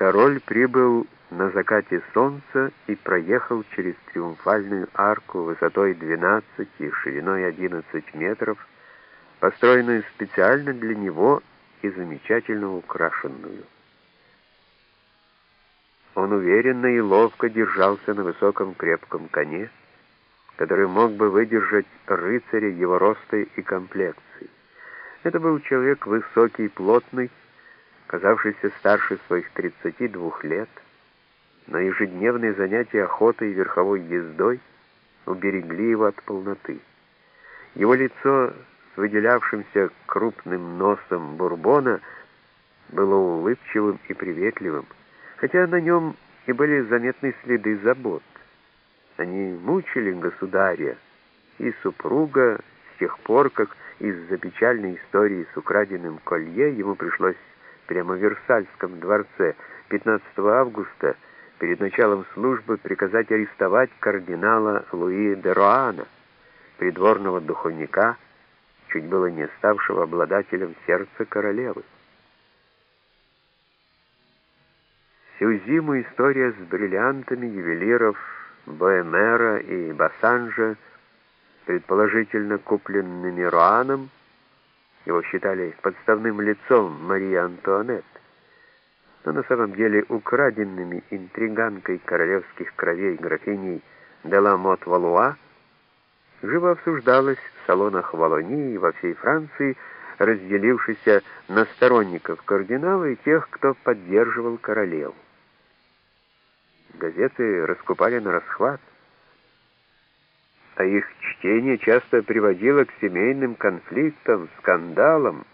Король прибыл на закате солнца и проехал через триумфальную арку высотой 12 и шириной 11 метров, построенную специально для него и замечательно украшенную. Он уверенно и ловко держался на высоком крепком коне, который мог бы выдержать рыцаря его роста и комплекции. Это был человек высокий, плотный, казавшийся старше своих 32 лет, но ежедневные занятия охотой и верховой ездой уберегли его от полноты. Его лицо с выделявшимся крупным носом бурбона было улыбчивым и приветливым, хотя на нем и были заметны следы забот. Они мучили государя и супруга с тех пор, как из-за печальной истории с украденным колье ему пришлось прямо в Версальском дворце 15 августа перед началом службы приказать арестовать кардинала Луи де Роана, придворного духовника, чуть было не ставшего обладателем сердца королевы. Всю зиму история с бриллиантами ювелиров Боэмера и Бассанжа, предположительно купленными Роаном, его считали подставным лицом Марии Антуанетт, но на самом деле украденными интриганкой королевских кровей графиней Деламот Валуа, живо обсуждалось в салонах Волонии и во всей Франции, разделившейся на сторонников кардинала и тех, кто поддерживал королеву. Газеты раскупали на расхват, а их чтение часто приводило к семейным конфликтам, скандалам,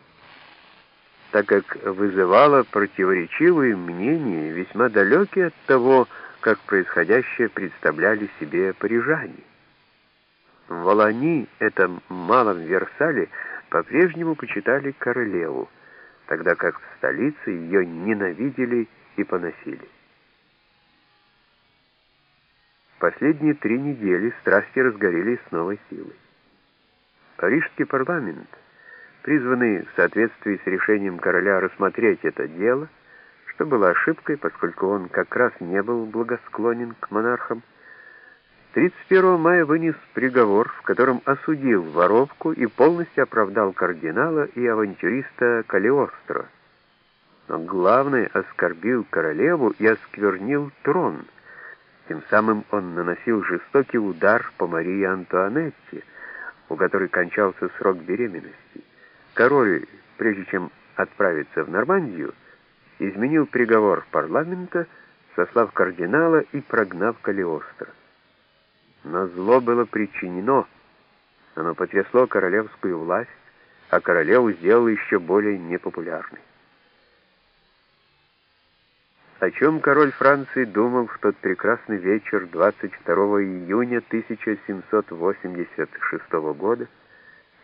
так как вызывало противоречивые мнения, весьма далекие от того, как происходящее представляли себе парижане. В Волани, этом малом Версале, по-прежнему почитали королеву, тогда как в столице ее ненавидели и поносили. Последние три недели страсти разгорелись с новой силой. Парижский парламент, призванный в соответствии с решением короля рассмотреть это дело, что было ошибкой, поскольку он как раз не был благосклонен к монархам, 31 мая вынес приговор, в котором осудил воровку и полностью оправдал кардинала и авантюриста Калиостро. Но главное, оскорбил королеву и осквернил трон – тем самым он наносил жестокий удар по Марии Антуанетте, у которой кончался срок беременности. Король, прежде чем отправиться в Нормандию, изменил приговор парламента, сослав кардинала и прогнав Калиостро. Но зло было причинено, оно потрясло королевскую власть, а королеву сделало еще более непопулярной. О чем король Франции думал в тот прекрасный вечер 22 июня 1786 года,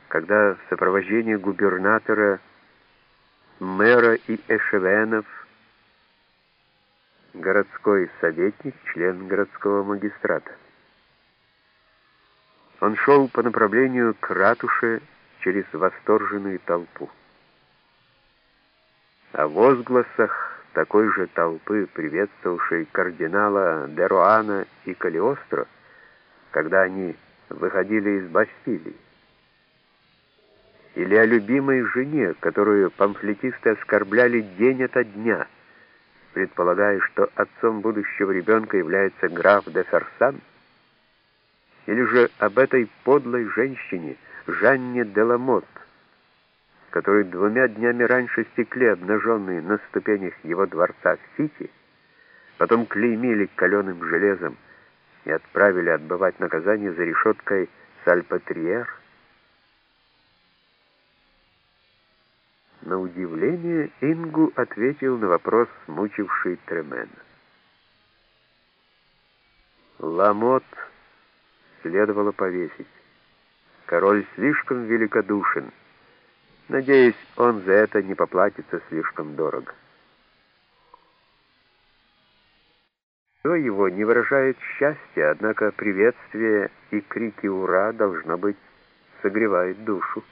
когда в сопровождении губернатора, мэра и эшевенов, городской советник, член городского магистрата. Он шел по направлению к ратуше через восторженную толпу. О возгласах такой же толпы, приветствовавшей кардинала Деруана и Калиостро, когда они выходили из Бастилии. Или о любимой жене, которую памфлетисты оскорбляли день ото дня, предполагая, что отцом будущего ребенка является граф де Ферсан, или же об этой подлой женщине, Жанне де Ламотт, которые двумя днями раньше стекли обнаженные на ступенях его дворца в Сити, потом клеймили каленым железом и отправили отбывать наказание за решеткой Сальпатриер. На удивление Ингу ответил на вопрос, мучивший Тремена. Ламот следовало повесить. Король слишком великодушен — Надеюсь, он за это не поплатится слишком дорого. Все его не выражает счастья, однако приветствие и крики «Ура!» должно быть согревает душу.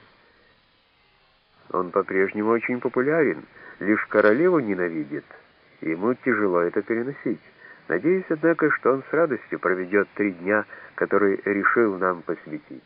Он по-прежнему очень популярен, лишь королеву ненавидит, ему тяжело это переносить. Надеюсь, однако, что он с радостью проведет три дня, которые решил нам посвятить.